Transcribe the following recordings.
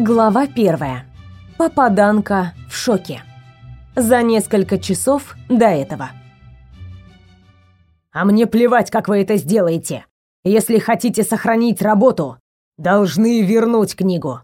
Глава первая. Попаданка в шоке. За несколько часов до этого. А мне плевать, как вы это сделаете. Если хотите сохранить работу, должны вернуть книгу.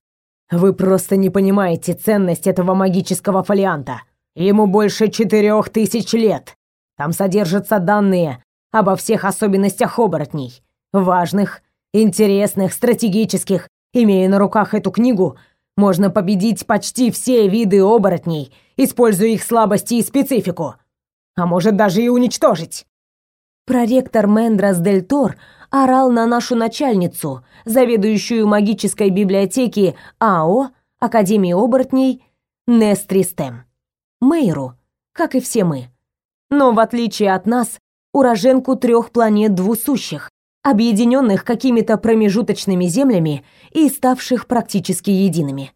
Вы просто не понимаете ценность этого магического фолианта. Ему больше четырех тысяч лет. Там содержатся данные обо всех особенностях оборотней. Важных, интересных, стратегических. Имея на руках эту книгу, можно победить почти все виды оборотней, используя их слабости и специфику. А может даже и уничтожить. Проректор Мендрас Дель Тор орал на нашу начальницу, заведующую магической библиотеки АО Академии оборотней Нестристем. Мейру, как и все мы. Но в отличие от нас, уроженку трех планет двусущих, объединенных какими-то промежуточными землями и ставших практически едиными.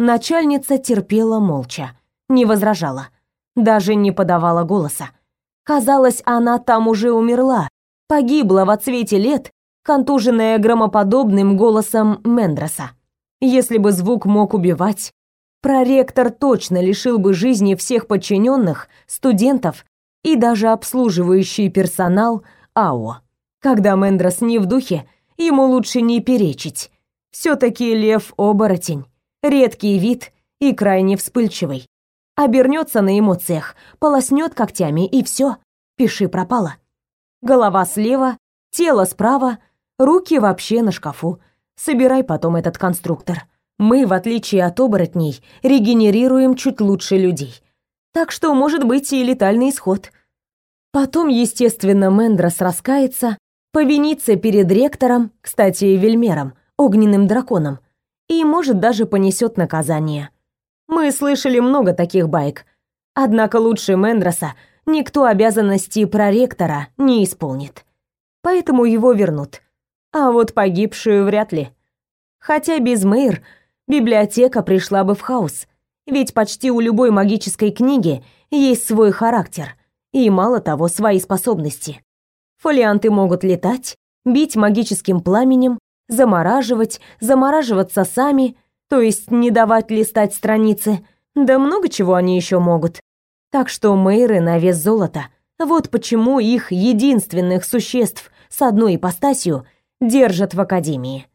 Начальница терпела молча, не возражала, даже не подавала голоса. Казалось, она там уже умерла, погибла в отсвете лет, контуженная громоподобным голосом Мендроса. Если бы звук мог убивать, проректор точно лишил бы жизни всех подчиненных, студентов и даже обслуживающий персонал АО. Когда Мендрос не в духе, ему лучше не перечить. все таки лев-оборотень, редкий вид и крайне вспыльчивый. Обернется на эмоциях, полоснет когтями и все, пиши пропало. Голова слева, тело справа, руки вообще на шкафу. Собирай потом этот конструктор. Мы, в отличие от оборотней, регенерируем чуть лучше людей. Так что может быть и летальный исход. Потом, естественно, Мендрос раскается, повиниться перед ректором, кстати, Вельмером, огненным драконом, и, может, даже понесет наказание. Мы слышали много таких байк. Однако лучше Мендроса никто обязанности проректора не исполнит. Поэтому его вернут. А вот погибшую вряд ли. Хотя без Мэйр библиотека пришла бы в хаос, ведь почти у любой магической книги есть свой характер и, мало того, свои способности. Фолианты могут летать, бить магическим пламенем, замораживать, замораживаться сами, то есть не давать листать страницы. Да много чего они еще могут. Так что мейры на вес золота. Вот почему их единственных существ с одной ипостасью держат в академии.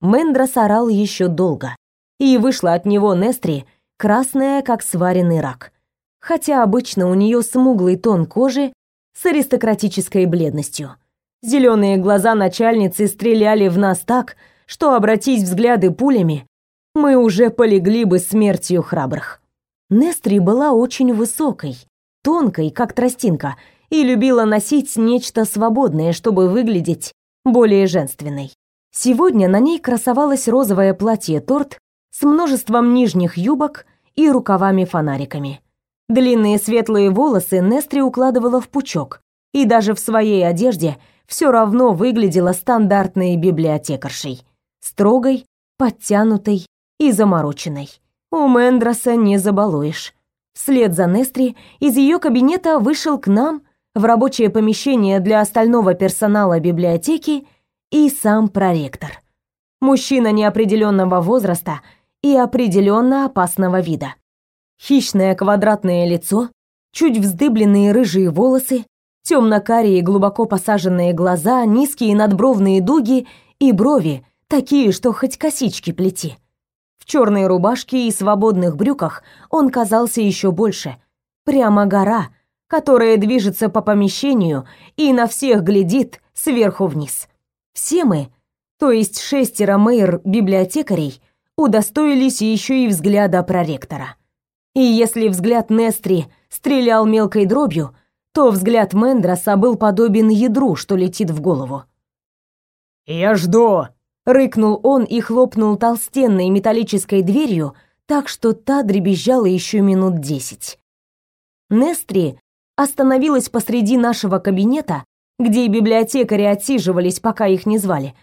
Мендрос орал еще долго, и вышла от него Нестри, красная, как сваренный рак. Хотя обычно у нее смуглый тон кожи с аристократической бледностью. Зеленые глаза начальницы стреляли в нас так, что обратись взгляды пулями, мы уже полегли бы смертью храбрых. Нестри была очень высокой, тонкой, как тростинка, и любила носить нечто свободное, чтобы выглядеть более женственной. Сегодня на ней красовалось розовое платье-торт с множеством нижних юбок и рукавами-фонариками. Длинные светлые волосы Нестри укладывала в пучок, и даже в своей одежде все равно выглядела стандартной библиотекаршей, строгой, подтянутой и замороченной. У Мендроса не забалуешь. Вслед за Нестри из ее кабинета вышел к нам в рабочее помещение для остального персонала библиотеки и сам проректор. Мужчина неопределенного возраста и определенно опасного вида. Хищное квадратное лицо, чуть вздыбленные рыжие волосы, темно-карие глубоко посаженные глаза, низкие надбровные дуги и брови, такие, что хоть косички плети. В черной рубашке и свободных брюках он казался еще больше. Прямо гора, которая движется по помещению и на всех глядит сверху вниз. Все мы, то есть шестеро мэйр-библиотекарей, удостоились еще и взгляда проректора. И если взгляд Нестри стрелял мелкой дробью, то взгляд Мендроса был подобен ядру, что летит в голову. «Я жду!» — рыкнул он и хлопнул толстенной металлической дверью, так что та дребезжала еще минут десять. Нестри остановилась посреди нашего кабинета, где библиотекари отсиживались, пока их не звали.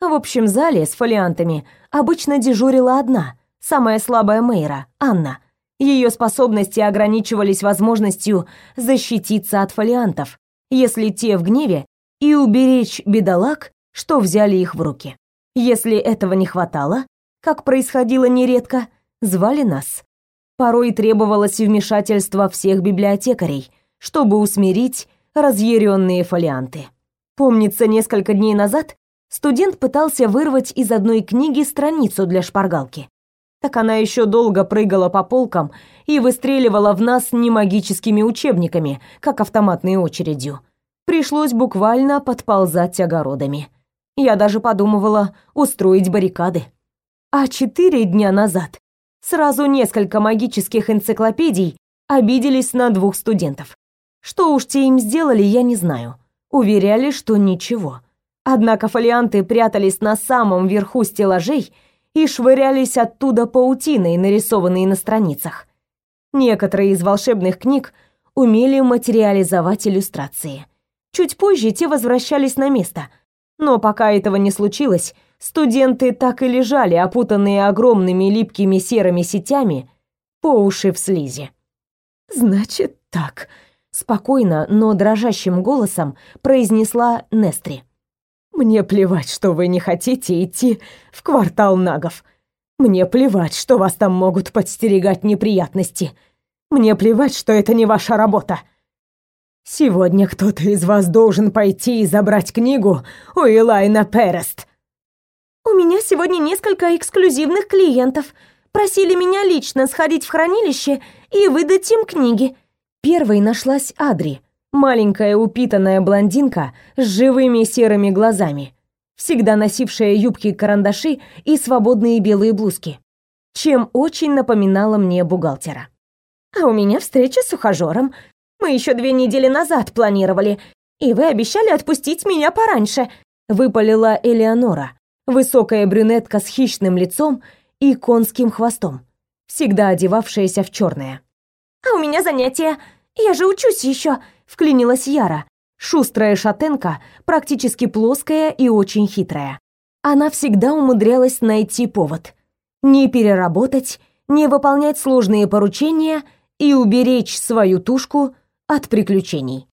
В общем зале с фолиантами обычно дежурила одна, самая слабая Мейра, Анна — ее способности ограничивались возможностью защититься от фолиантов, если те в гневе, и уберечь бедолаг, что взяли их в руки. Если этого не хватало, как происходило нередко, звали нас. Порой требовалось вмешательство всех библиотекарей, чтобы усмирить разъяренные фолианты. Помнится, несколько дней назад студент пытался вырвать из одной книги страницу для шпаргалки. Так она еще долго прыгала по полкам и выстреливала в нас не магическими учебниками, как автоматной очередью. Пришлось буквально подползать огородами. Я даже подумывала устроить баррикады. А четыре дня назад сразу несколько магических энциклопедий обиделись на двух студентов. Что уж те им сделали, я не знаю. Уверяли, что ничего. Однако фолианты прятались на самом верху стеллажей и швырялись оттуда паутиной, нарисованной на страницах. Некоторые из волшебных книг умели материализовать иллюстрации. Чуть позже те возвращались на место. Но пока этого не случилось, студенты так и лежали, опутанные огромными липкими серыми сетями, по уши в слизи. «Значит так», — спокойно, но дрожащим голосом произнесла Нестри. «Мне плевать, что вы не хотите идти в квартал нагов. Мне плевать, что вас там могут подстерегать неприятности. Мне плевать, что это не ваша работа. Сегодня кто-то из вас должен пойти и забрать книгу у Элайна Перест. У меня сегодня несколько эксклюзивных клиентов. Просили меня лично сходить в хранилище и выдать им книги. Первой нашлась Адри, маленькая упитанная блондинка с живыми серыми глазами, всегда носившая юбки-карандаши и свободные белые блузки, чем очень напоминала мне бухгалтера. А у меня встреча с ухажером. Мы еще две недели назад планировали, и вы обещали отпустить меня пораньше», — выпалила Элеонора, высокая брюнетка с хищным лицом и конским хвостом, всегда одевавшаяся в черное. «А у меня занятия. Я же учусь еще», — вклинилась Яра, шустрая шатенка, практически плоская и очень хитрая. Она всегда умудрялась найти повод. Не переработать, не выполнять сложные поручения и уберечь свою тушку от приключений.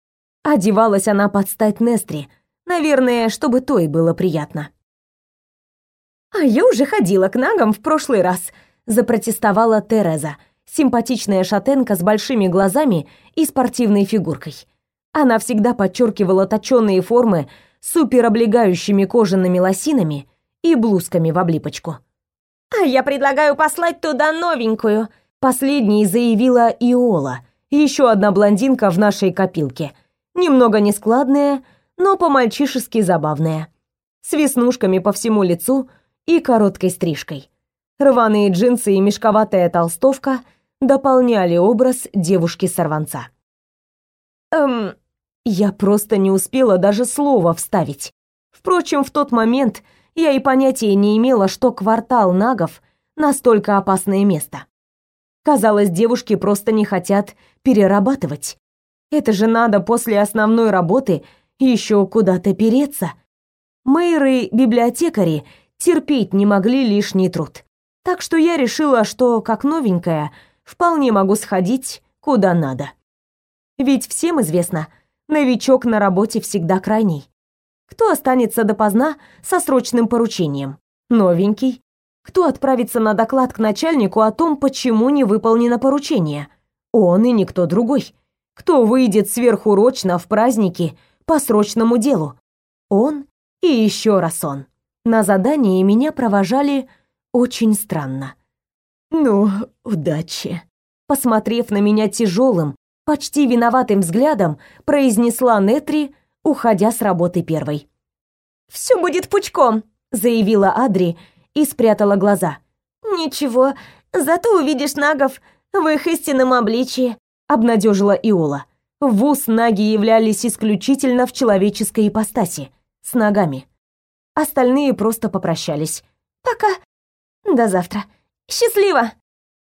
Одевалась она под стать Нестри, наверное, чтобы той было приятно. «А я уже ходила к нагам в прошлый раз», — запротестовала Тереза, симпатичная шатенка с большими глазами и спортивной фигуркой. Она всегда подчеркивала точёные формы супероблегающими кожаными лосинами и блузками в облипочку. «А я предлагаю послать туда новенькую», — последней заявила Иола — еще одна блондинка в нашей копилке. Немного нескладная, но по-мальчишески забавная. С веснушками по всему лицу и короткой стрижкой. Рваные джинсы и мешковатая толстовка дополняли образ девушки-сорванца. Эм, я просто не успела даже слова вставить. Впрочем, в тот момент я и понятия не имела, что квартал нагов настолько опасное место. Казалось, девушки просто не хотят перерабатывать. Это же надо после основной работы еще куда-то переться. Мэйры-библиотекари терпеть не могли лишний труд. Так что я решила, что, как новенькая, вполне могу сходить куда надо. Ведь всем известно, новичок на работе всегда крайний. Кто останется допоздна со срочным поручением? Новенький кто отправится на доклад к начальнику о том, почему не выполнено поручение? Он и никто другой. Кто выйдет сверхурочно в праздники по срочному делу? Он и еще раз он. На задании меня провожали очень странно. «Ну, удачи», — посмотрев на меня тяжелым, почти виноватым взглядом, произнесла Нетри, уходя с работы первой. «Все будет пучком», — заявила Адри, и спрятала глаза. «Ничего, зато увидишь нагов в их истинном обличии», — обнадежила Иола. В вуз наги являлись исключительно в человеческой ипостаси, с ногами. Остальные просто попрощались. «Пока. До завтра. Счастливо!»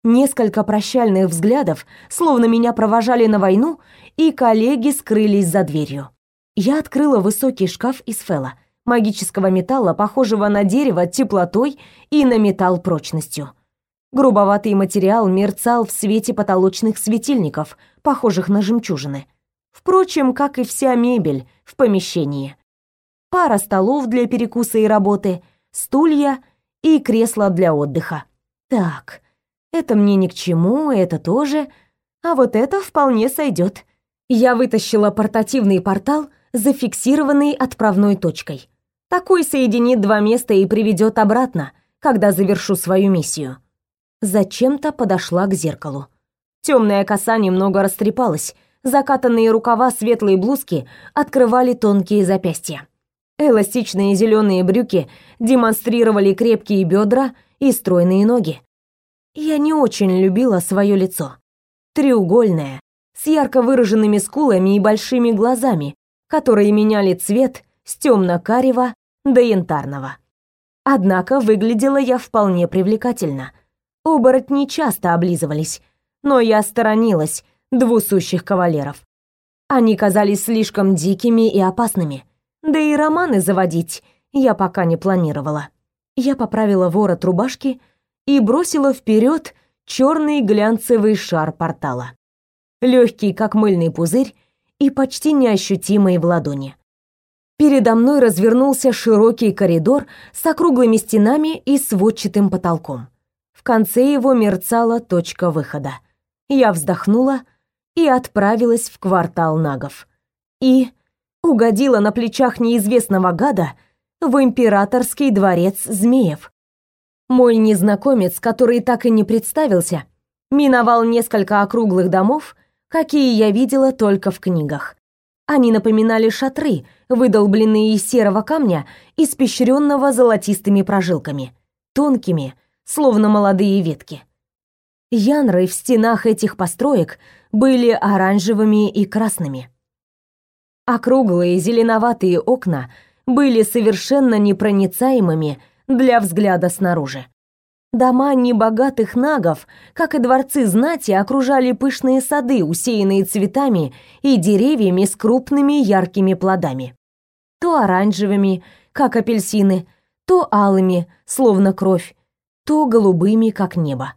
Несколько прощальных взглядов, словно меня провожали на войну, и коллеги скрылись за дверью. Я открыла высокий шкаф из фела магического металла, похожего на дерево теплотой и на металл прочностью. Грубоватый материал мерцал в свете потолочных светильников, похожих на жемчужины. Впрочем, как и вся мебель в помещении. Пара столов для перекуса и работы, стулья и кресло для отдыха. Так, это мне ни к чему, это тоже, а вот это вполне сойдет. Я вытащила портативный портал, зафиксированный отправной точкой. Такой соединит два места и приведет обратно, когда завершу свою миссию. Зачем-то подошла к зеркалу. Темная коса немного растрепалась, закатанные рукава светлой блузки открывали тонкие запястья. Эластичные зеленые брюки демонстрировали крепкие бедра и стройные ноги. Я не очень любила свое лицо. Треугольное, с ярко выраженными скулами и большими глазами, которые меняли цвет с темно-карего до янтарного. Однако выглядела я вполне привлекательно. Оборотни часто облизывались, но я сторонилась двусущих кавалеров. Они казались слишком дикими и опасными. Да и романы заводить я пока не планировала. Я поправила ворот рубашки и бросила вперед черный глянцевый шар портала. Легкий, как мыльный пузырь, и почти неощутимый в ладони. Передо мной развернулся широкий коридор с округлыми стенами и сводчатым потолком. В конце его мерцала точка выхода. Я вздохнула и отправилась в квартал нагов. И угодила на плечах неизвестного гада в императорский дворец змеев. Мой незнакомец, который так и не представился, миновал несколько округлых домов, какие я видела только в книгах. Они напоминали шатры, выдолбленные из серого камня, испещренного золотистыми прожилками, тонкими, словно молодые ветки. Янры в стенах этих построек были оранжевыми и красными. Округлые зеленоватые окна были совершенно непроницаемыми для взгляда снаружи. Дома небогатых нагов, как и дворцы знати, окружали пышные сады, усеянные цветами и деревьями с крупными яркими плодами. То оранжевыми, как апельсины, то алыми, словно кровь, то голубыми, как небо.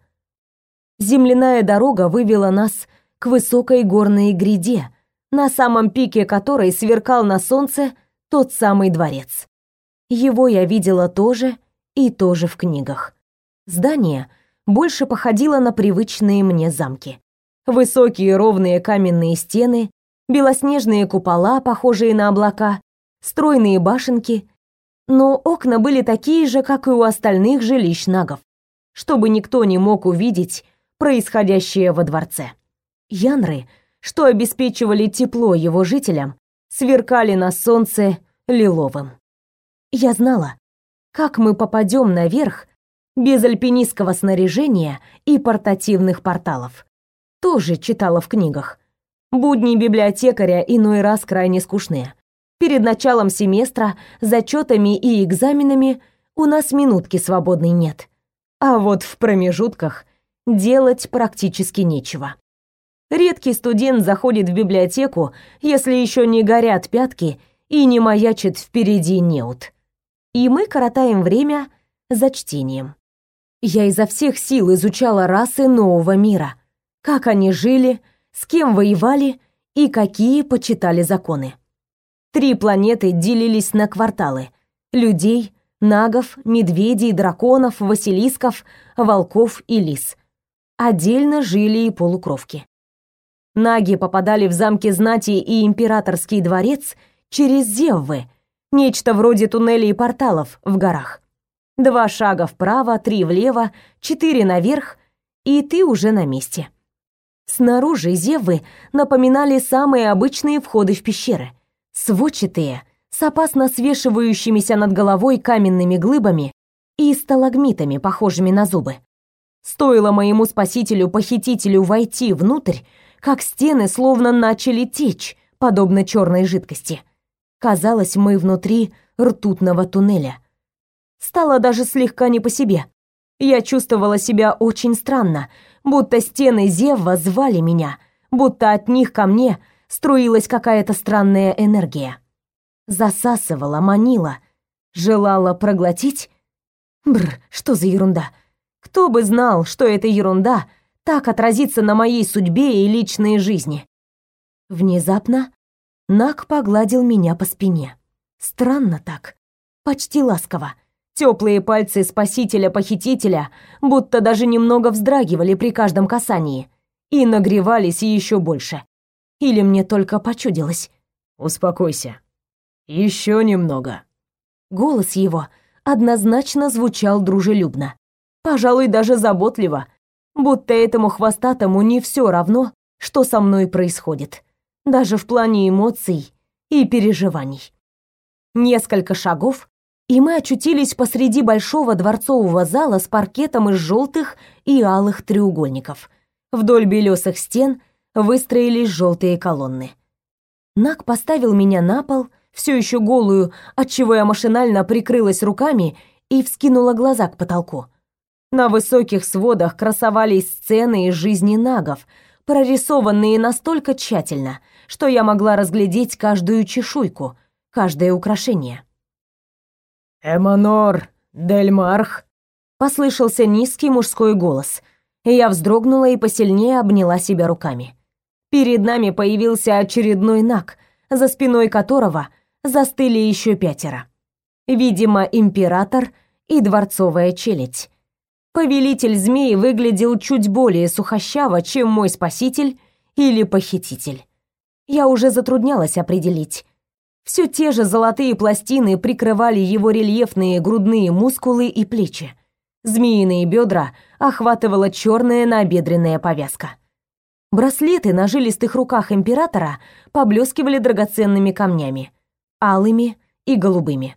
Земляная дорога вывела нас к высокой горной гряде, на самом пике которой сверкал на солнце тот самый дворец. Его я видела тоже и тоже в книгах. Здание больше походило на привычные мне замки. Высокие ровные каменные стены, белоснежные купола, похожие на облака, стройные башенки, но окна были такие же, как и у остальных жилищ нагов, чтобы никто не мог увидеть происходящее во дворце. Янры, что обеспечивали тепло его жителям, сверкали на солнце лиловым. Я знала, как мы попадем наверх без альпинистского снаряжения и портативных порталов. Тоже читала в книгах. Будни библиотекаря иной раз крайне скучные. Перед началом семестра, зачетами и экзаменами у нас минутки свободной нет. А вот в промежутках делать практически нечего. Редкий студент заходит в библиотеку, если еще не горят пятки и не маячит впереди неуд. И мы коротаем время за чтением. Я изо всех сил изучала расы нового мира. Как они жили, с кем воевали и какие почитали законы. Три планеты делились на кварталы. Людей, нагов, медведей, драконов, василисков, волков и лис. Отдельно жили и полукровки. Наги попадали в замки знати и императорский дворец через зеввы, нечто вроде туннелей и порталов в горах. Два шага вправо, три влево, четыре наверх, и ты уже на месте. Снаружи зевы напоминали самые обычные входы в пещеры. Сводчатые, с опасно свешивающимися над головой каменными глыбами и сталагмитами, похожими на зубы. Стоило моему спасителю-похитителю войти внутрь, как стены словно начали течь, подобно черной жидкости. Казалось, мы внутри ртутного туннеля. Стало даже слегка не по себе. Я чувствовала себя очень странно, будто стены Зевва звали меня, будто от них ко мне струилась какая-то странная энергия. Засасывала, манила, желала проглотить. Бр, что за ерунда? Кто бы знал, что эта ерунда так отразится на моей судьбе и личной жизни. Внезапно Нак погладил меня по спине. Странно так, почти ласково Теплые пальцы спасителя-похитителя будто даже немного вздрагивали при каждом касании и нагревались еще больше. Или мне только почудилось. «Успокойся. Еще немного». Голос его однозначно звучал дружелюбно. Пожалуй, даже заботливо, будто этому хвостатому не все равно, что со мной происходит, даже в плане эмоций и переживаний. Несколько шагов, и мы очутились посреди большого дворцового зала с паркетом из желтых и алых треугольников. Вдоль белесых стен выстроились желтые колонны. Нак поставил меня на пол, все еще голую, отчего я машинально прикрылась руками и вскинула глаза к потолку. На высоких сводах красовались сцены из жизни нагов, прорисованные настолько тщательно, что я могла разглядеть каждую чешуйку, каждое украшение. «Эманор Дельмарх!» — послышался низкий мужской голос, и я вздрогнула и посильнее обняла себя руками. Перед нами появился очередной наг, за спиной которого застыли еще пятеро. Видимо, император и дворцовая челядь. Повелитель змей выглядел чуть более сухощаво, чем мой спаситель или похититель. Я уже затруднялась определить, все те же золотые пластины прикрывали его рельефные грудные мускулы и плечи. Змеиные бедра охватывала черная набедренная повязка. Браслеты на жилистых руках императора поблескивали драгоценными камнями, алыми и голубыми.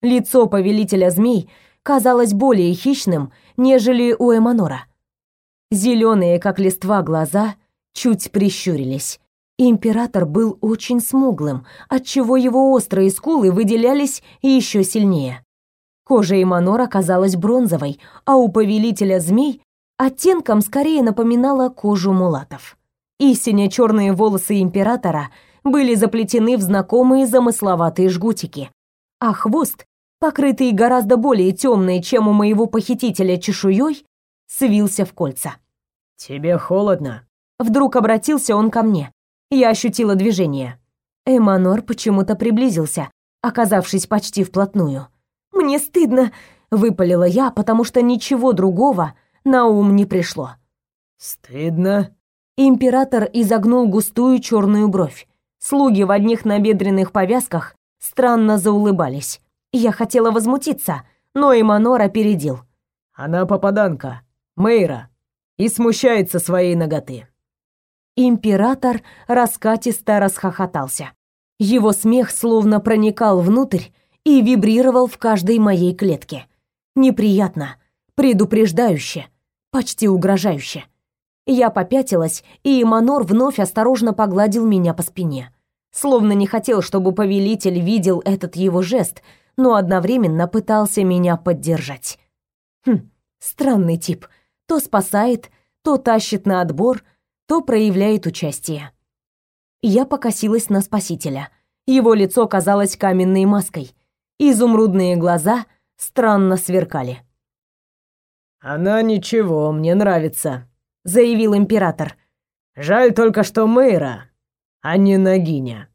Лицо повелителя змей казалось более хищным, нежели у Эманора. Зеленые, как листва, глаза чуть прищурились, Император был очень смуглым, отчего его острые скулы выделялись еще сильнее. Кожа Иманора казалась бронзовой, а у повелителя змей оттенком скорее напоминала кожу мулатов. Истинно черные волосы императора были заплетены в знакомые замысловатые жгутики, а хвост, покрытый гораздо более темной, чем у моего похитителя чешуей, свился в кольца. «Тебе холодно?» Вдруг обратился он ко мне. Я ощутила движение. Эманор почему-то приблизился, оказавшись почти вплотную. «Мне стыдно», — выпалила я, потому что ничего другого на ум не пришло. «Стыдно?» Император изогнул густую черную бровь. Слуги в одних набедренных повязках странно заулыбались. Я хотела возмутиться, но Эманор опередил. «Она попаданка, Мейра, и смущается своей ноготы. Император раскатисто расхохотался. Его смех словно проникал внутрь и вибрировал в каждой моей клетке. Неприятно, предупреждающе, почти угрожающе. Я попятилась, и Манор вновь осторожно погладил меня по спине. Словно не хотел, чтобы повелитель видел этот его жест, но одновременно пытался меня поддержать. Хм, странный тип. То спасает, то тащит на отбор — то проявляет участие. Я покосилась на спасителя. Его лицо казалось каменной маской. Изумрудные глаза странно сверкали. «Она ничего, мне нравится», — заявил император. «Жаль только, что Мэйра, а не Нагиня.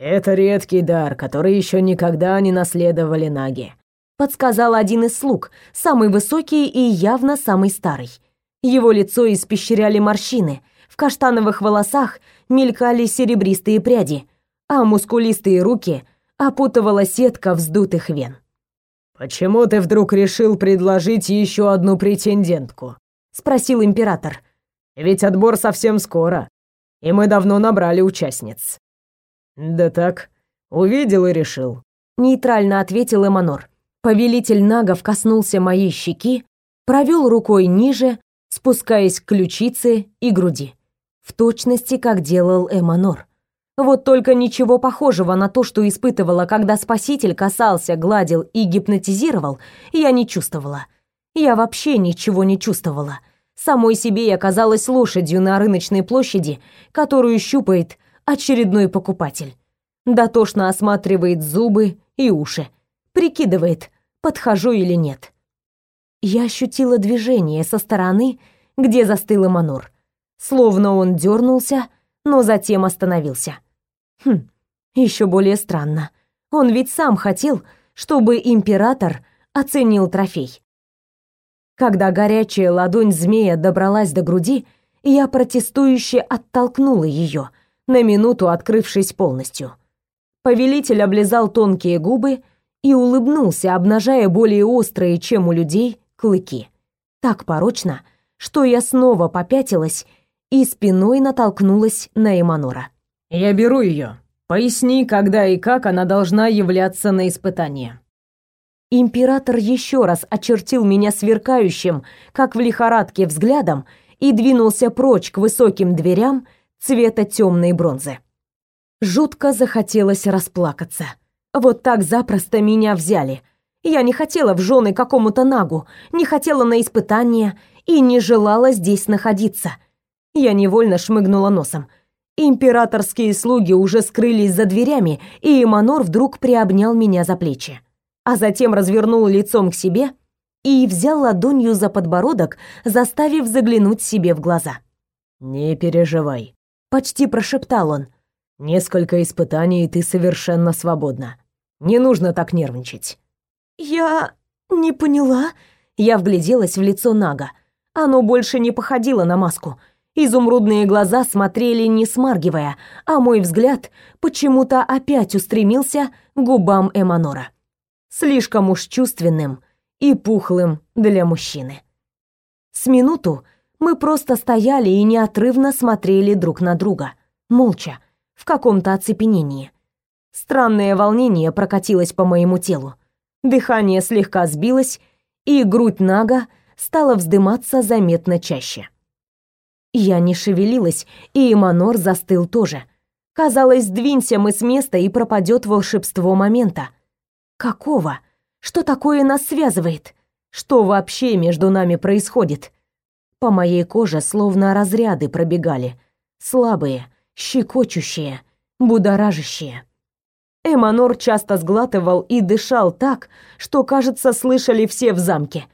Это редкий дар, который еще никогда не наследовали Наги», — подсказал один из слуг, самый высокий и явно самый старый. Его лицо испещряли морщины, в каштановых волосах мелькали серебристые пряди, а мускулистые руки опутывала сетка вздутых вен. «Почему ты вдруг решил предложить еще одну претендентку?» — спросил император. «Ведь отбор совсем скоро, и мы давно набрали участниц». «Да так, увидел и решил», — нейтрально ответил Эманор. Повелитель нагов коснулся моей щеки, провел рукой ниже, спускаясь к ключице и груди. В точности, как делал Эманор. Вот только ничего похожего на то, что испытывала, когда спаситель касался, гладил и гипнотизировал, я не чувствовала. Я вообще ничего не чувствовала. Самой себе я казалась лошадью на рыночной площади, которую щупает очередной покупатель. Дотошно осматривает зубы и уши. Прикидывает, подхожу или нет. Я ощутила движение со стороны, где застыл Эманур. Словно он дернулся, но затем остановился. Хм, еще более странно. Он ведь сам хотел, чтобы император оценил трофей. Когда горячая ладонь змея добралась до груди, я протестующе оттолкнула ее, на минуту открывшись полностью. Повелитель облизал тонкие губы и улыбнулся, обнажая более острые, чем у людей, клыки. Так порочно, что я снова попятилась и спиной натолкнулась на Эманора. «Я беру ее. Поясни, когда и как она должна являться на испытание». Император еще раз очертил меня сверкающим, как в лихорадке, взглядом и двинулся прочь к высоким дверям цвета темной бронзы. Жутко захотелось расплакаться. Вот так запросто меня взяли. Я не хотела в жены какому-то нагу, не хотела на испытания и не желала здесь находиться. Я невольно шмыгнула носом. Императорские слуги уже скрылись за дверями, и Эманор вдруг приобнял меня за плечи, а затем развернул лицом к себе и взял ладонью за подбородок, заставив заглянуть себе в глаза. «Не переживай», — почти прошептал он. Несколько испытаний, и ты совершенно свободна. Не нужно так нервничать. Я не поняла. Я вгляделась в лицо Нага. Оно больше не походило на маску. Изумрудные глаза смотрели не смаргивая, а мой взгляд почему-то опять устремился к губам Эманора. Слишком уж чувственным и пухлым для мужчины. С минуту мы просто стояли и неотрывно смотрели друг на друга, молча, в каком-то оцепенении. Странное волнение прокатилось по моему телу. Дыхание слегка сбилось, и грудь Нага стала вздыматься заметно чаще. Я не шевелилась, и Эманор застыл тоже. Казалось, двинься мы с места, и пропадет волшебство момента. Какого? Что такое нас связывает? Что вообще между нами происходит? По моей коже словно разряды пробегали. Слабые, щекочущее, будоражащее. Эманор часто сглатывал и дышал так, что, кажется, слышали все в замке.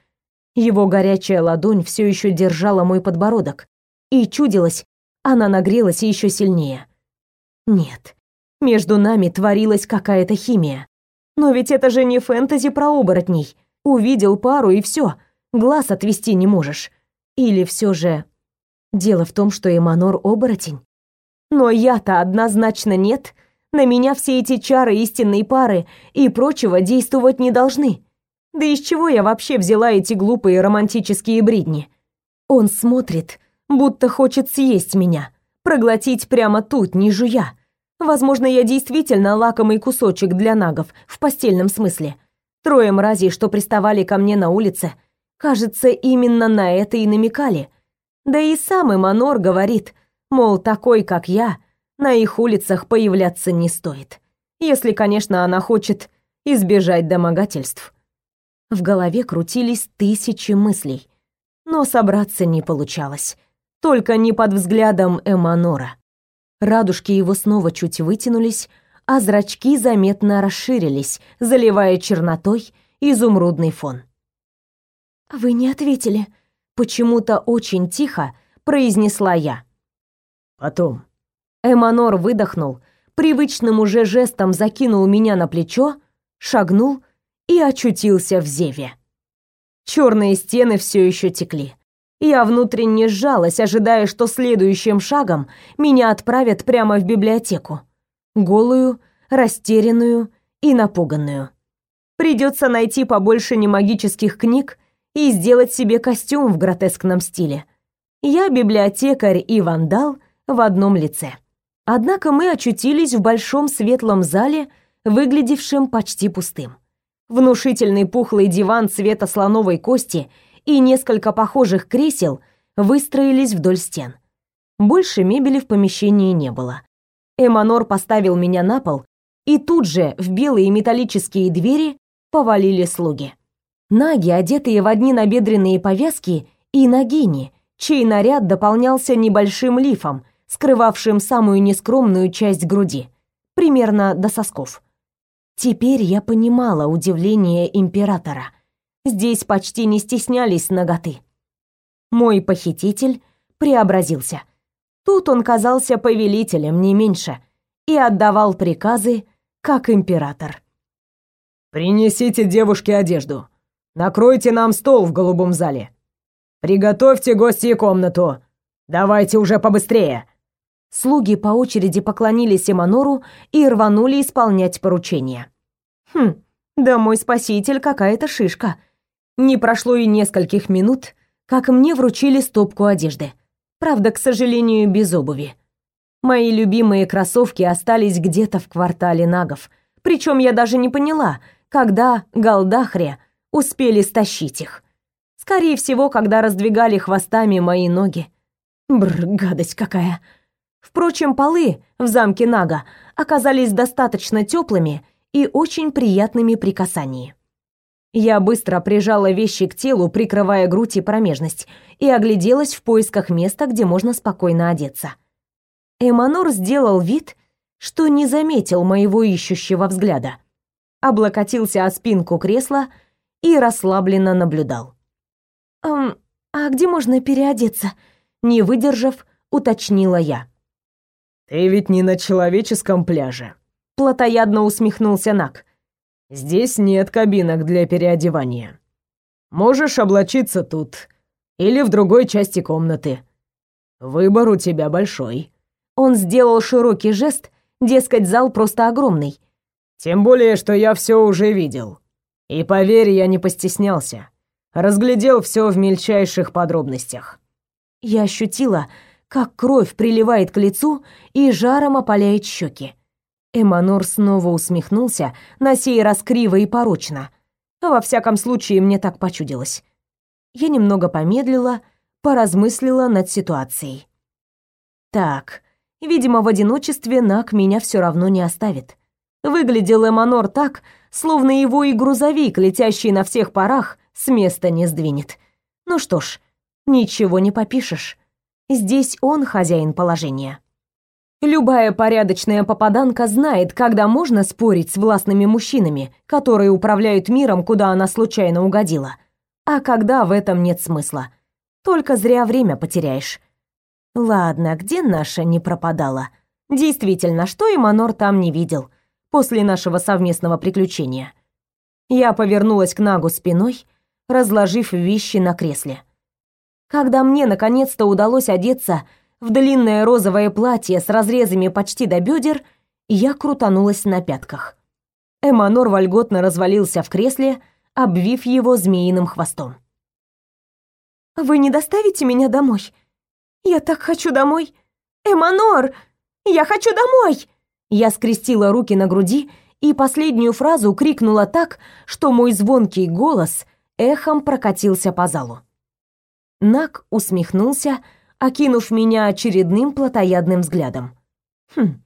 Его горячая ладонь все еще держала мой подбородок, и чудилось, она нагрелась еще сильнее. Нет, между нами творилась какая-то химия. Но ведь это же не фэнтези про оборотней. Увидел пару и все, глаз отвести не можешь. Или все же... Дело в том, что Эманор оборотень. Но я-то однозначно нет. На меня все эти чары истинной пары и прочего действовать не должны. Да из чего я вообще взяла эти глупые романтические бредни? Он смотрит, будто хочет съесть меня, проглотить прямо тут, не жуя. Возможно, я действительно лакомый кусочек для нагов в постельном смысле. Трое мразей, что приставали ко мне на улице, кажется, именно на это и намекали. Да и сам Эманор говорит – Мол, такой, как я, на их улицах появляться не стоит. Если, конечно, она хочет избежать домогательств. В голове крутились тысячи мыслей, но собраться не получалось. Только не под взглядом Эманора. Радужки его снова чуть вытянулись, а зрачки заметно расширились, заливая чернотой изумрудный фон. «Вы не ответили», — почему-то очень тихо произнесла я. Потом. Эманор выдохнул, привычным уже жестом закинул меня на плечо, шагнул и очутился в зеве. Черные стены все еще текли. Я внутренне сжалась, ожидая, что следующим шагом меня отправят прямо в библиотеку. Голую, растерянную и напуганную. Придется найти побольше немагических книг и сделать себе костюм в гротескном стиле. Я библиотекарь и вандал в одном лице. Однако мы очутились в большом светлом зале, выглядевшем почти пустым. Внушительный пухлый диван цвета слоновой кости и несколько похожих кресел выстроились вдоль стен. Больше мебели в помещении не было. Эманор поставил меня на пол, и тут же в белые металлические двери повалили слуги. Наги, одетые в одни набедренные повязки, и нагини, чей наряд дополнялся небольшим лифом, скрывавшим самую нескромную часть груди, примерно до сосков. Теперь я понимала удивление императора. Здесь почти не стеснялись наготы. Мой похититель преобразился. Тут он казался повелителем не меньше и отдавал приказы, как император. «Принесите девушке одежду. Накройте нам стол в голубом зале. Приготовьте гостье комнату. Давайте уже побыстрее!» Слуги по очереди поклонились Эманору и рванули исполнять поручение. Хм, да мой спаситель какая-то шишка. Не прошло и нескольких минут, как мне вручили стопку одежды. Правда, к сожалению, без обуви. Мои любимые кроссовки остались где-то в квартале нагов. Причем я даже не поняла, когда Галдахре успели стащить их. Скорее всего, когда раздвигали хвостами мои ноги. Бр, гадость какая. Впрочем, полы в замке Нага оказались достаточно теплыми и очень приятными при касании. Я быстро прижала вещи к телу, прикрывая грудь и промежность, и огляделась в поисках места, где можно спокойно одеться. Эманор сделал вид, что не заметил моего ищущего взгляда. Облокотился о спинку кресла и расслабленно наблюдал. «Эм, а где можно переодеться?» Не выдержав, уточнила я. «Ты ведь не на человеческом пляже», — плотоядно усмехнулся Нак. «Здесь нет кабинок для переодевания. Можешь облачиться тут или в другой части комнаты. Выбор у тебя большой». Он сделал широкий жест, дескать, зал просто огромный. «Тем более, что я все уже видел. И поверь, я не постеснялся. Разглядел все в мельчайших подробностях». Я ощутила, как кровь приливает к лицу и жаром опаляет щеки. Эманор снова усмехнулся, на сей раз криво и порочно. Во всяком случае, мне так почудилось. Я немного помедлила, поразмыслила над ситуацией. Так, видимо, в одиночестве Нак меня все равно не оставит. Выглядел Эманор так, словно его и грузовик, летящий на всех парах, с места не сдвинет. Ну что ж, ничего не попишешь. Здесь он хозяин положения. Любая порядочная попаданка знает, когда можно спорить с властными мужчинами, которые управляют миром, куда она случайно угодила, а когда в этом нет смысла. Только зря время потеряешь. Ладно, где наша не пропадала? Действительно, что и Манор там не видел после нашего совместного приключения. Я повернулась к Нагу спиной, разложив вещи на кресле. Когда мне наконец-то удалось одеться в длинное розовое платье с разрезами почти до бедер, я крутанулась на пятках. Эманор вольготно развалился в кресле, обвив его змеиным хвостом. «Вы не доставите меня домой? Я так хочу домой! Эманор! Я хочу домой!» Я скрестила руки на груди и последнюю фразу крикнула так, что мой звонкий голос эхом прокатился по залу. Нак усмехнулся, окинув меня очередным плотоядным взглядом. Хм,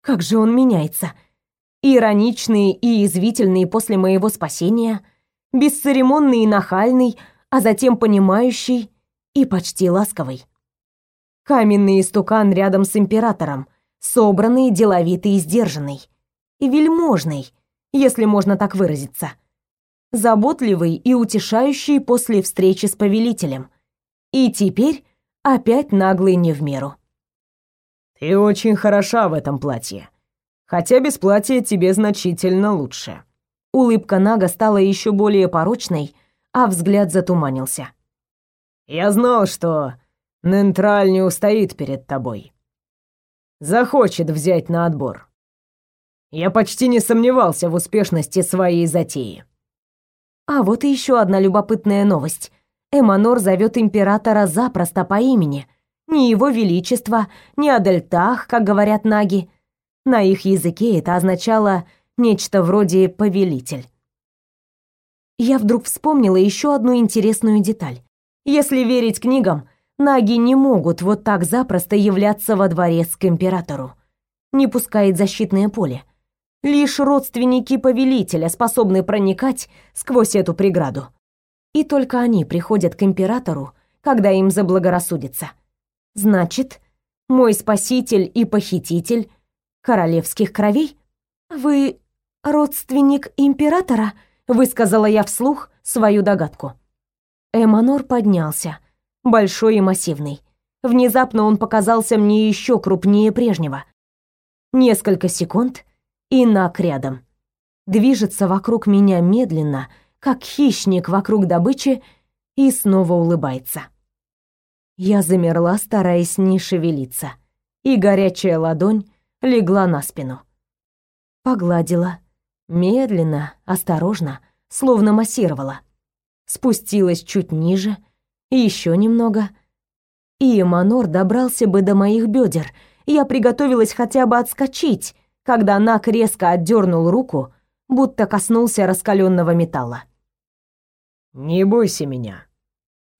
как же он меняется. Ироничный и извительный после моего спасения, бесцеремонный и нахальный, а затем понимающий и почти ласковый. Каменный истукан рядом с императором, собранный, деловитый и сдержанный. И вельможный, если можно так выразиться. Заботливый и утешающий после встречи с повелителем. И теперь опять наглый не в меру. Ты очень хороша в этом платье. Хотя без платья тебе значительно лучше. Улыбка Нага стала еще более порочной, а взгляд затуманился. Я знал, что Нентраль не устоит перед тобой. Захочет взять на отбор. Я почти не сомневался в успешности своей затеи. А вот и еще одна любопытная новость. Эманор зовет императора запросто по имени. Ни его величество, ни Адельтах, как говорят наги. На их языке это означало нечто вроде «повелитель». Я вдруг вспомнила еще одну интересную деталь. Если верить книгам, наги не могут вот так запросто являться во дворец к императору. Не пускает защитное поле. Лишь родственники повелителя способны проникать сквозь эту преграду и только они приходят к императору, когда им заблагорассудится. Значит, мой спаситель и похититель королевских кровей? Вы родственник императора? высказала я вслух свою догадку. Эманор поднялся, большой и массивный. Внезапно он показался мне еще крупнее прежнего. Несколько секунд, и Нак рядом. движется вокруг меня медленно, как хищник вокруг добычи, и снова улыбается. Я замерла, стараясь не шевелиться, и горячая ладонь легла на спину. Погладила, медленно, осторожно, словно массировала. Спустилась чуть ниже, еще немного, и Эманор добрался бы до моих бедер. Я приготовилась хотя бы отскочить, когда Нак резко отдернул руку, будто коснулся раскаленного металла. «Не бойся меня».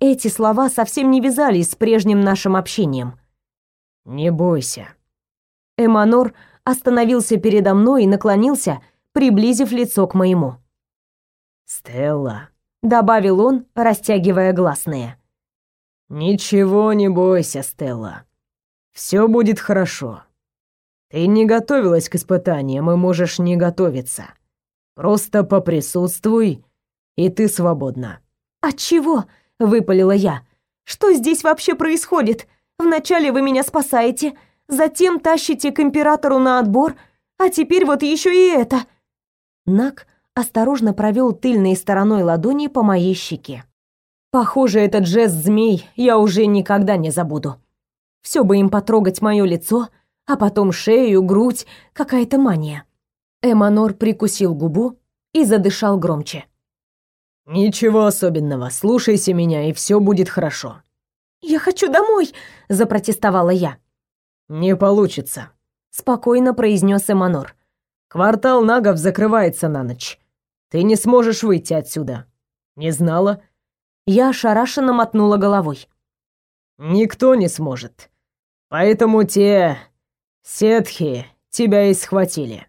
Эти слова совсем не вязались с прежним нашим общением. «Не бойся». Эманор остановился передо мной и наклонился, приблизив лицо к моему. «Стелла», — добавил он, растягивая гласные. «Ничего не бойся, Стелла. Все будет хорошо. Ты не готовилась к испытаниям и можешь не готовиться. Просто поприсутствуй, и ты свободна». «От чего?» — выпалила я. «Что здесь вообще происходит? Вначале вы меня спасаете, затем тащите к императору на отбор, а теперь вот еще и это». Нак осторожно провел тыльной стороной ладони по моей щеке. Похоже, этот жест змей я уже никогда не забуду. Все бы им потрогать мое лицо, а потом шею, грудь, какая-то мания. Эманор прикусил губу и задышал громче. «Ничего особенного, слушайся меня, и все будет хорошо». «Я хочу домой!» — запротестовала я. «Не получится», — спокойно произнес Эманор. «Квартал нагов закрывается на ночь. Ты не сможешь выйти отсюда. Не знала?» Я ошарашенно мотнула головой. «Никто не сможет. Поэтому те... сетхи тебя и схватили».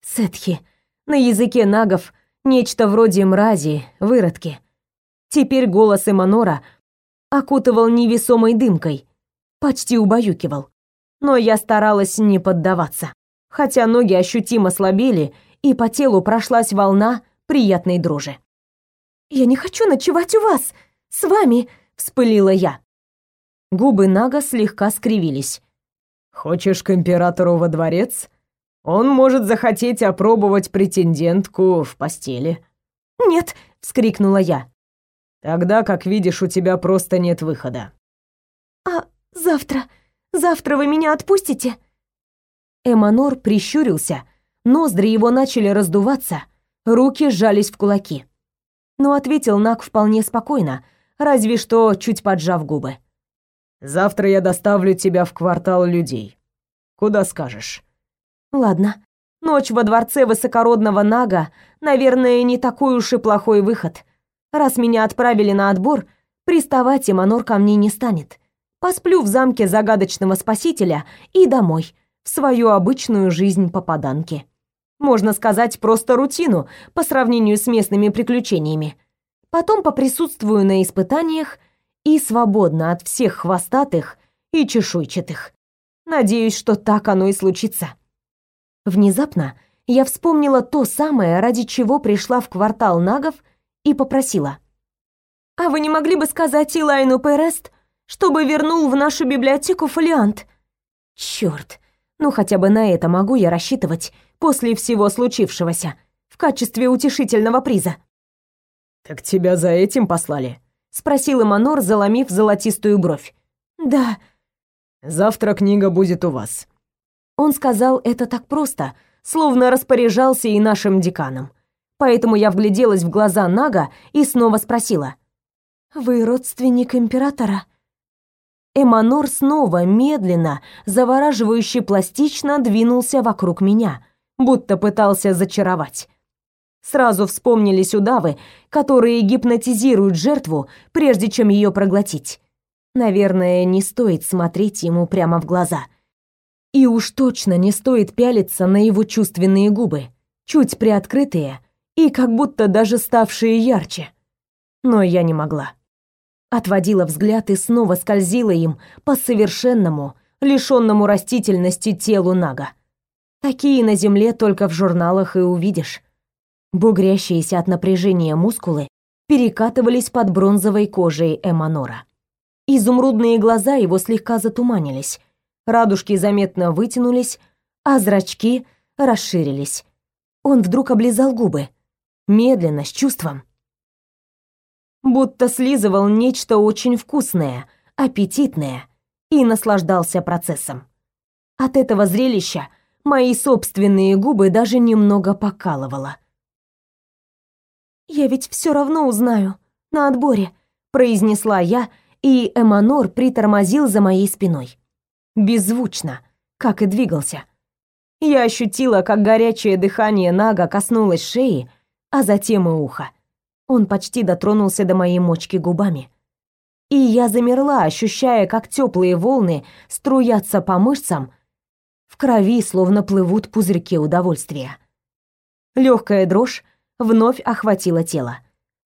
Сетхи. На языке нагов нечто вроде мрази, выродки. Теперь голос Эманора окутывал невесомой дымкой, почти убаюкивал. Но я старалась не поддаваться, хотя ноги ощутимо слабели, и по телу прошлась волна приятной дрожи. «Я не хочу ночевать у вас! С вами!» — вспылила я. Губы Нага слегка скривились. «Хочешь к императору во дворец? Он может захотеть опробовать претендентку в постели». «Нет!» — вскрикнула я. «Тогда, как видишь, у тебя просто нет выхода». «А завтра? Завтра вы меня отпустите?» Эманор прищурился, ноздри его начали раздуваться, руки сжались в кулаки. Но ответил Нак вполне спокойно, разве что чуть поджав губы. «Завтра я доставлю тебя в квартал людей. Куда скажешь?» «Ладно. Ночь во дворце высокородного Нага, наверное, не такой уж и плохой выход. Раз меня отправили на отбор, приставать Эманор ко мне не станет. Посплю в замке загадочного спасителя и домой, в свою обычную жизнь попаданки». Можно сказать, просто рутину по сравнению с местными приключениями. Потом поприсутствую на испытаниях и свободно от всех хвостатых и чешуйчатых. Надеюсь, что так оно и случится. Внезапно я вспомнила то самое, ради чего пришла в квартал нагов и попросила. «А вы не могли бы сказать Илайну Перест, чтобы вернул в нашу библиотеку фолиант?» «Чёрт, ну хотя бы на это могу я рассчитывать после всего случившегося в качестве утешительного приза. «Так тебя за этим послали?» — спросил Эманор, заломив золотистую бровь. «Да». «Завтра книга будет у вас». Он сказал это так просто, словно распоряжался и нашим деканом. Поэтому я вгляделась в глаза Нага и снова спросила. «Вы родственник императора?» Эманор снова медленно, завораживающе пластично двинулся вокруг меня, будто пытался зачаровать. Сразу вспомнились удавы, которые гипнотизируют жертву, прежде чем ее проглотить. Наверное, не стоит смотреть ему прямо в глаза. И уж точно не стоит пялиться на его чувственные губы, чуть приоткрытые и как будто даже ставшие ярче. Но я не могла отводила взгляд и снова скользила им по совершенному, лишенному растительности телу Нага. Такие на земле только в журналах и увидишь. Бугрящиеся от напряжения мускулы перекатывались под бронзовой кожей Эманора. Изумрудные глаза его слегка затуманились, радужки заметно вытянулись, а зрачки расширились. Он вдруг облизал губы, медленно, с чувством. Будто слизывал нечто очень вкусное, аппетитное и наслаждался процессом. От этого зрелища мои собственные губы даже немного покалывало. «Я ведь все равно узнаю на отборе», — произнесла я, и Эманор притормозил за моей спиной. Беззвучно, как и двигался. Я ощутила, как горячее дыхание Нага коснулось шеи, а затем и уха. Он почти дотронулся до моей мочки губами. И я замерла, ощущая, как теплые волны струятся по мышцам, в крови словно плывут пузырьки удовольствия. Легкая дрожь вновь охватила тело.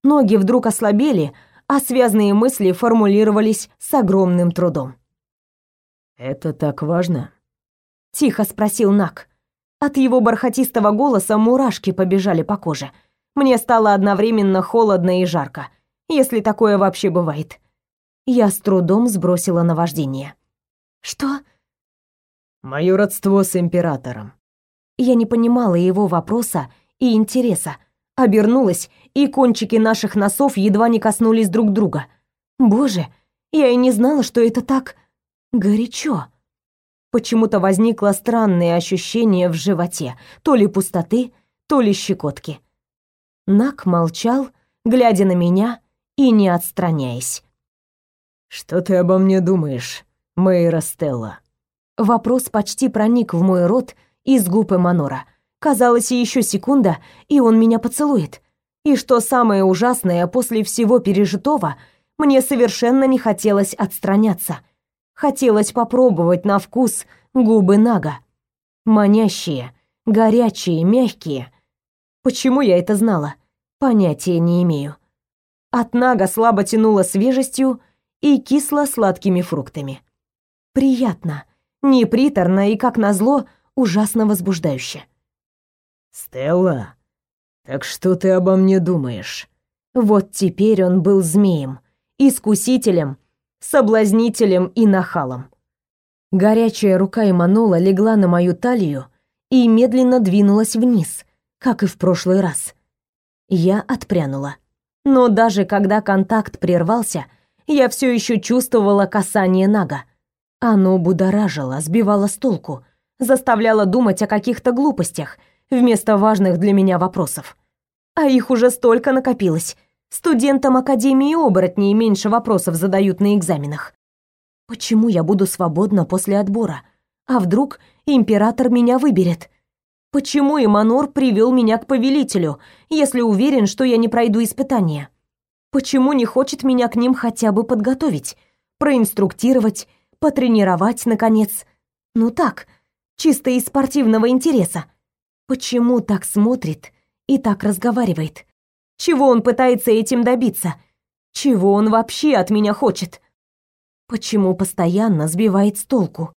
Ноги вдруг ослабели, а связные мысли формулировались с огромным трудом. «Это так важно?» — тихо спросил Нак. От его бархатистого голоса мурашки побежали по коже. Мне стало одновременно холодно и жарко, если такое вообще бывает. Я с трудом сбросила наваждение. «Что?» «Мое родство с императором». Я не понимала его вопроса и интереса, обернулась, и кончики наших носов едва не коснулись друг друга. Боже, я и не знала, что это так горячо. Почему-то возникло странное ощущение в животе, то ли пустоты, то ли щекотки. Нак молчал, глядя на меня и не отстраняясь. «Что ты обо мне думаешь, Мэйра Стелла?» Вопрос почти проник в мой рот из губ Эманора. Казалось, еще секунда, и он меня поцелует. И что самое ужасное, после всего пережитого, мне совершенно не хотелось отстраняться. Хотелось попробовать на вкус губы Нага. Манящие, горячие, мягкие. Почему я это знала? Понятия не имею. От Нага слабо тянуло свежестью и кисло-сладкими фруктами. Приятно, не приторно и, как назло, ужасно возбуждающе. «Стелла, так что ты обо мне думаешь?» Вот теперь он был змеем, искусителем, соблазнителем и нахалом. Горячая рука Эманола легла на мою талию и медленно двинулась вниз, как и в прошлый раз. Я отпрянула. Но даже когда контакт прервался, я все еще чувствовала касание Нага. Оно будоражило, сбивало с толку, заставляло думать о каких-то глупостях — вместо важных для меня вопросов. А их уже столько накопилось. Студентам Академии оборотней меньше вопросов задают на экзаменах. Почему я буду свободна после отбора? А вдруг император меня выберет? Почему Иманор привел меня к повелителю, если уверен, что я не пройду испытания? Почему не хочет меня к ним хотя бы подготовить, проинструктировать, потренировать, наконец? Ну так, чисто из спортивного интереса. Почему так смотрит и так разговаривает? Чего он пытается этим добиться? Чего он вообще от меня хочет? Почему постоянно сбивает с толку?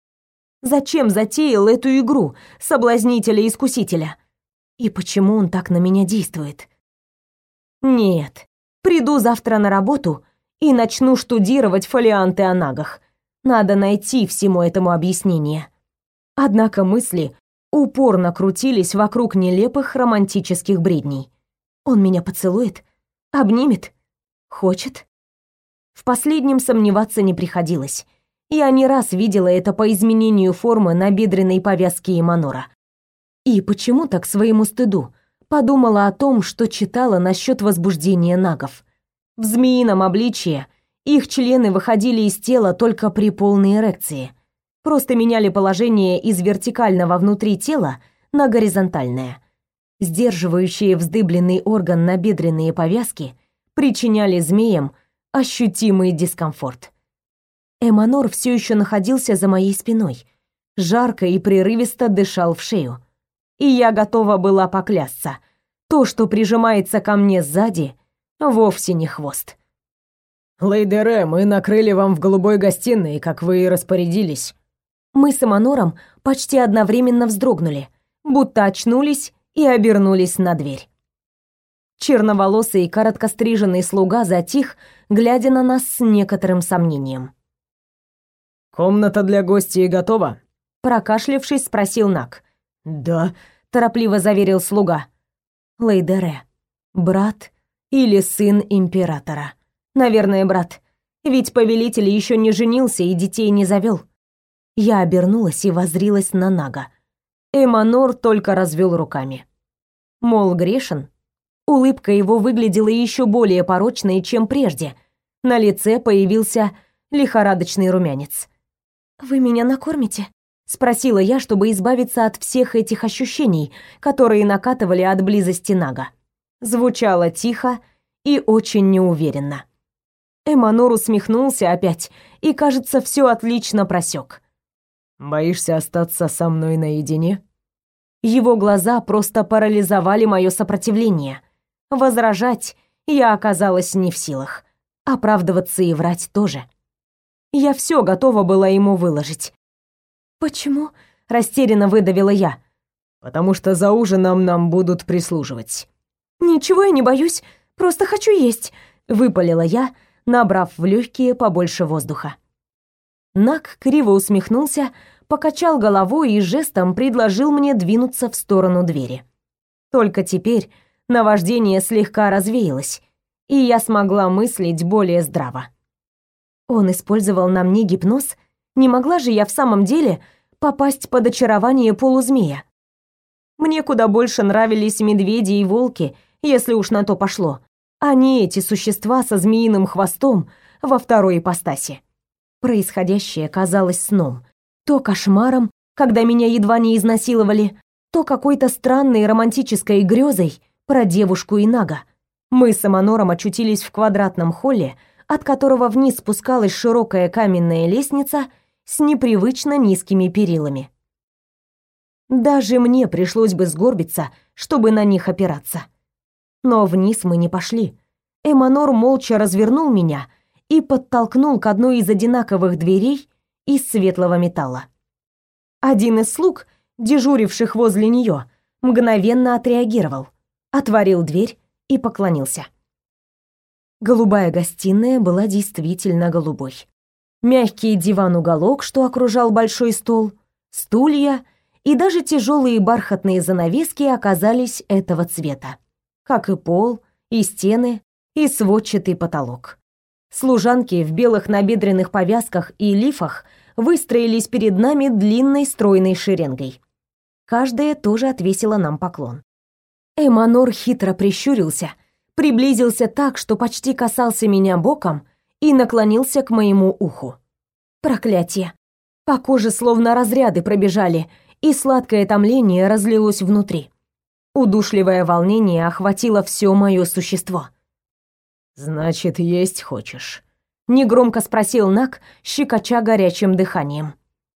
Зачем затеял эту игру соблазнителя-искусителя? И почему он так на меня действует? Нет, приду завтра на работу и начну штудировать фолианты о нагах. Надо найти всему этому объяснение. Однако мысли упорно крутились вокруг нелепых романтических бредней. Он меня поцелует, обнимет, хочет. В последнем сомневаться не приходилось. Я не раз видела это по изменению формы на бедренной повязке Иманора. И почему-то к своему стыду подумала о том, что читала насчет возбуждения нагов. В змеином обличье их члены выходили из тела только при полной эрекции – просто меняли положение из вертикального внутри тела на горизонтальное. Сдерживающие вздыбленный орган на бедренные повязки причиняли змеям ощутимый дискомфорт. Эманор все еще находился за моей спиной, жарко и прерывисто дышал в шею. И я готова была поклясться, то, что прижимается ко мне сзади, вовсе не хвост. «Лейдере, мы накрыли вам в голубой гостиной, как вы и распорядились», мы с Эманором почти одновременно вздрогнули, будто очнулись и обернулись на дверь. Черноволосый и короткостриженный слуга затих, глядя на нас с некоторым сомнением. «Комната для гостей готова?» Прокашлявшись, спросил Нак. «Да, торопливо заверил слуга. Лейдере. Брат или сын императора. Наверное, брат. Ведь повелитель еще не женился и детей не завел. Я обернулась и воззрилась на Нага. Эманор только развел руками. Мол, грешен. Улыбка его выглядела еще более порочной, чем прежде. На лице появился лихорадочный румянец. «Вы меня накормите?» — спросила я, чтобы избавиться от всех этих ощущений, которые накатывали от близости Нага. Звучало тихо и очень неуверенно. Эманор усмехнулся опять и, кажется, все отлично просек. «Боишься остаться со мной наедине?» Его глаза просто парализовали мое сопротивление. Возражать я оказалась не в силах. Оправдываться и врать тоже. Я все готова была ему выложить. «Почему?» — растерянно выдавила я. «Потому что за ужином нам будут прислуживать». «Ничего я не боюсь, просто хочу есть», — выпалила я, набрав в легкие побольше воздуха. Нак криво усмехнулся, покачал головой и жестом предложил мне двинуться в сторону двери. Только теперь наваждение слегка развеялось, и я смогла мыслить более здраво. Он использовал на мне гипноз? Не могла же я в самом деле попасть под очарование полузмея? Мне куда больше нравились медведи и волки, если уж на то пошло, а не эти существа со змеиным хвостом во второй ипостаси. Происходящее казалось сном, то кошмаром, когда меня едва не изнасиловали, то какой-то странной романтической грезой про девушку и Нага. Мы с Аманором очутились в квадратном холле, от которого вниз спускалась широкая каменная лестница с непривычно низкими перилами. Даже мне пришлось бы сгорбиться, чтобы на них опираться. Но вниз мы не пошли. Эманор молча развернул меня и подтолкнул к одной из одинаковых дверей из светлого металла. Один из слуг, дежуривших возле нее, мгновенно отреагировал, отворил дверь и поклонился. Голубая гостиная была действительно голубой. Мягкий диван-уголок, что окружал большой стол, стулья и даже тяжелые бархатные занавески оказались этого цвета, как и пол, и стены, и сводчатый потолок. Служанки в белых набедренных повязках и лифах выстроились перед нами длинной стройной шеренгой. Каждая тоже отвесила нам поклон. Эманор хитро прищурился — приблизился так, что почти касался меня боком и наклонился к моему уху. Проклятие! По коже словно разряды пробежали, и сладкое томление разлилось внутри. Удушливое волнение охватило все мое существо. «Значит, есть хочешь?» — негромко спросил Нак, щекоча горячим дыханием.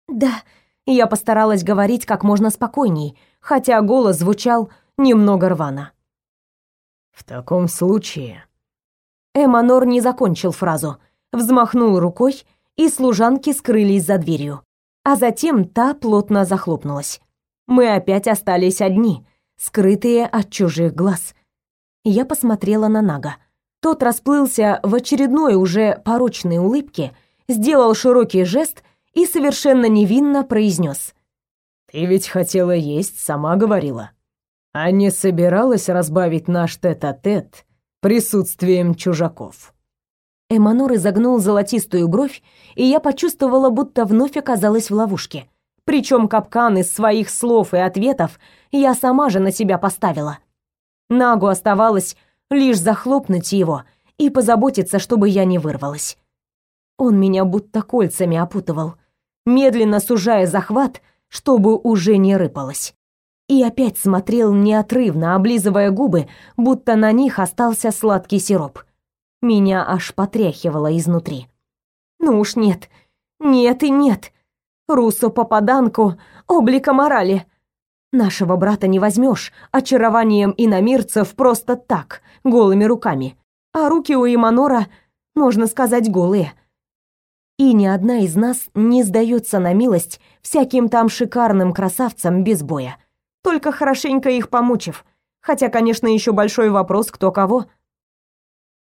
«Да», — я постаралась говорить как можно спокойней, хотя голос звучал немного рвано. В таком случае... Эманор не закончил фразу, взмахнул рукой, и служанки скрылись за дверью. А затем та плотно захлопнулась. Мы опять остались одни, скрытые от чужих глаз. Я посмотрела на Нага. Тот расплылся в очередной уже порочной улыбке, сделал широкий жест и совершенно невинно произнес: «Ты ведь хотела есть, сама говорила» а не собиралась разбавить наш тет-а-тет -тет присутствием чужаков. Эманор изогнул золотистую бровь, и я почувствовала, будто вновь оказалась в ловушке. Причем капкан из своих слов и ответов я сама же на себя поставила. Нагу оставалось лишь захлопнуть его и позаботиться, чтобы я не вырвалась. Он меня будто кольцами опутывал, медленно сужая захват, чтобы уже не рыпалось и опять смотрел неотрывно, облизывая губы, будто на них остался сладкий сироп. Меня аж потряхивало изнутри. Ну уж нет, нет и нет. Руссо попаданку облика морали. Нашего брата не возьмешь очарованием иномирцев просто так, голыми руками. А руки у Иманора, можно сказать, голые. И ни одна из нас не сдается на милость всяким там шикарным красавцам без боя только хорошенько их помучив. Хотя, конечно, еще большой вопрос, кто кого.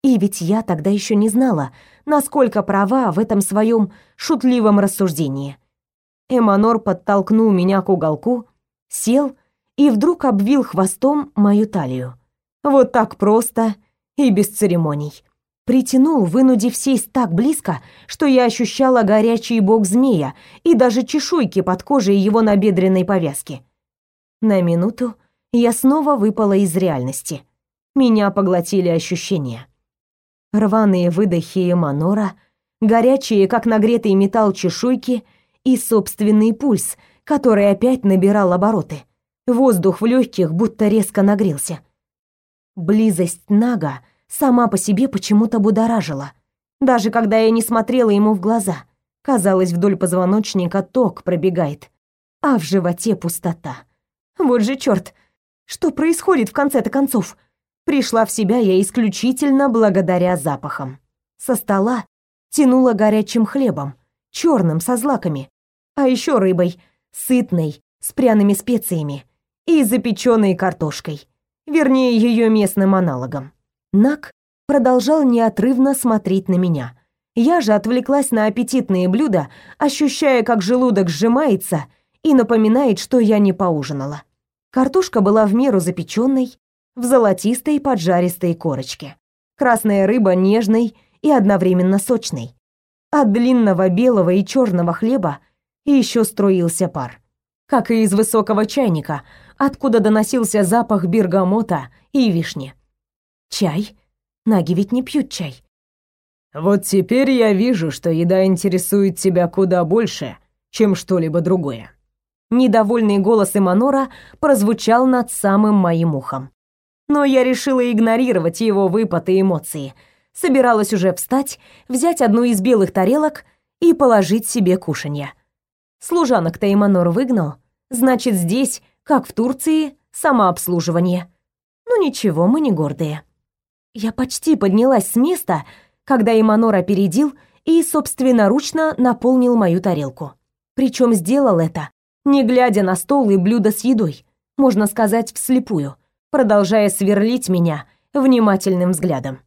И ведь я тогда еще не знала, насколько права в этом своем шутливом рассуждении. Эманор подтолкнул меня к уголку, сел и вдруг обвил хвостом мою талию. Вот так просто и без церемоний. Притянул, вынудив сесть так близко, что я ощущала горячий бок змея и даже чешуйки под кожей его набедренной повязки. На минуту я снова выпала из реальности. Меня поглотили ощущения. Рваные выдохи Эманора, горячие, как нагретый металл чешуйки, и собственный пульс, который опять набирал обороты. Воздух в легких будто резко нагрелся. Близость Нага сама по себе почему-то будоражила. Даже когда я не смотрела ему в глаза, казалось, вдоль позвоночника ток пробегает, а в животе пустота. Вот же черт! Что происходит в конце-то концов? Пришла в себя я исключительно благодаря запахам. Со стола тянуло горячим хлебом, черным со злаками, а еще рыбой, сытной, с пряными специями и запеченной картошкой, вернее ее местным аналогом. Нак продолжал неотрывно смотреть на меня. Я же отвлеклась на аппетитные блюда, ощущая, как желудок сжимается и напоминает, что я не поужинала. Картошка была в меру запеченной, в золотистой поджаристой корочке. Красная рыба нежной и одновременно сочной. От длинного белого и черного хлеба еще струился пар. Как и из высокого чайника, откуда доносился запах бергамота и вишни. Чай? Наги ведь не пьют чай. Вот теперь я вижу, что еда интересует тебя куда больше, чем что-либо другое. Недовольный голос Эманора прозвучал над самым моим ухом. Но я решила игнорировать его выпад и эмоции. Собиралась уже встать, взять одну из белых тарелок и положить себе кушанье. Служанок-то Эманор выгнал, значит, здесь, как в Турции, самообслуживание. Ну ничего, мы не гордые. Я почти поднялась с места, когда Эманор опередил и собственноручно наполнил мою тарелку. Причем сделал это не глядя на стол и блюдо с едой, можно сказать, вслепую, продолжая сверлить меня внимательным взглядом.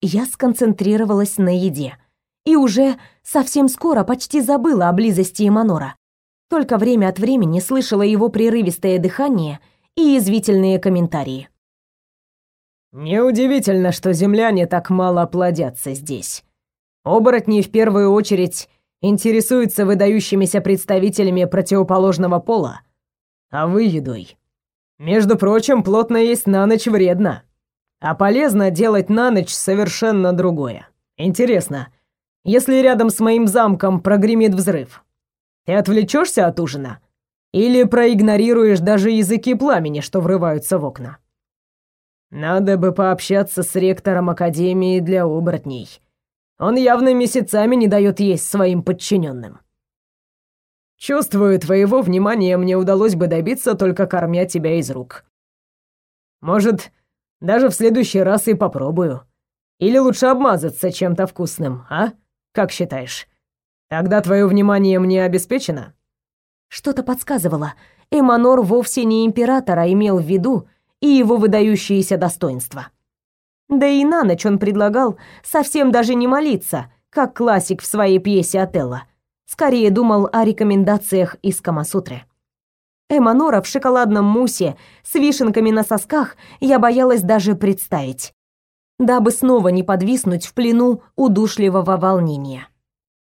Я сконцентрировалась на еде и уже совсем скоро почти забыла о близости Эманора. Только время от времени слышала его прерывистое дыхание и извивительные комментарии. Неудивительно, что земляне так мало плодятся здесь. Оборотни в первую очередь интересуется выдающимися представителями противоположного пола, а вы едой. Между прочим, плотно есть на ночь вредно, а полезно делать на ночь совершенно другое. Интересно, если рядом с моим замком прогремит взрыв, ты отвлечешься от ужина? Или проигнорируешь даже языки пламени, что врываются в окна? Надо бы пообщаться с ректором Академии для оборотней. Он явно месяцами не дает есть своим подчиненным. Чувствую, твоего внимания мне удалось бы добиться, только кормя тебя из рук. Может, даже в следующий раз и попробую. Или лучше обмазаться чем-то вкусным, а? Как считаешь? Тогда твое внимание мне обеспечено? Что-то подсказывало. Эманор вовсе не императора имел в виду и его выдающиеся достоинства. Да и на ночь он предлагал совсем даже не молиться, как классик в своей пьесе «Отелло». Скорее думал о рекомендациях из Камасутры. Эманора в шоколадном мусе с вишенками на сосках я боялась даже представить, дабы снова не подвиснуть в плену удушливого волнения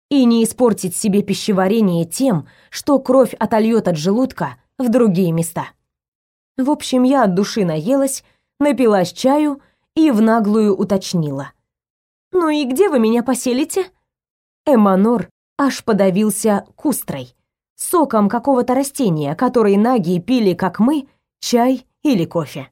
и не испортить себе пищеварение тем, что кровь отольет от желудка в другие места. В общем, я от души наелась, напилась чаю и в наглую уточнила. «Ну и где вы меня поселите?» Эманор аж подавился кустрой, соком какого-то растения, который наги пили, как мы, чай или кофе.